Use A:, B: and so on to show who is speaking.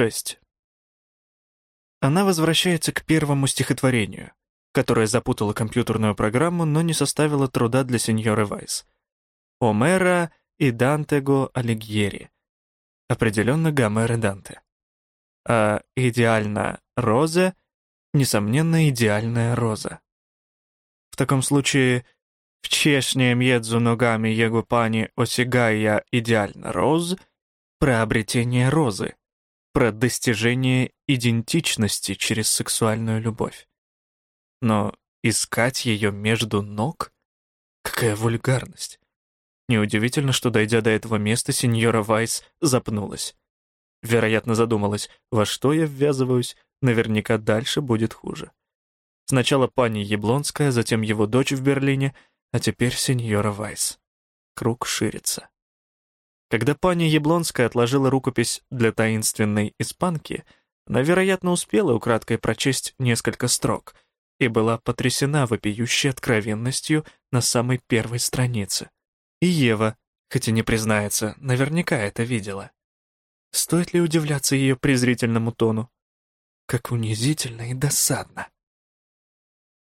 A: 6. Она возвращается к первому стихотворению, которое запутало компьютерную программу, но не составило труда для сеньоры Вайс. Омера и Дантего Алигьери. Определенно Гомер и Данте. А идеально Роза, несомненно, идеальная Роза. В таком случае в чешнем едзу ногами его пани осягая идеально роз про обретение розы, про достижение идентичности через сексуальную любовь. Но искать ее между ног? Какая вульгарность. Неудивительно, что, дойдя до этого места, сеньора Вайс запнулась. Вероятно, задумалась, во что я ввязываюсь, наверняка дальше будет хуже. Сначала пани Яблонская, затем его дочь в Берлине, а теперь сеньора Вайс. Круг ширится. Когда пани Яблонская отложила рукопись для таинственной испанки, она, вероятно, успела украдкой прочесть несколько строк и была потрясена вопиющей откровенностью на самой первой странице. И Ева, хоть и не признается, наверняка это видела. Стоит ли удивляться ее презрительному тону? Как унизительно и досадно.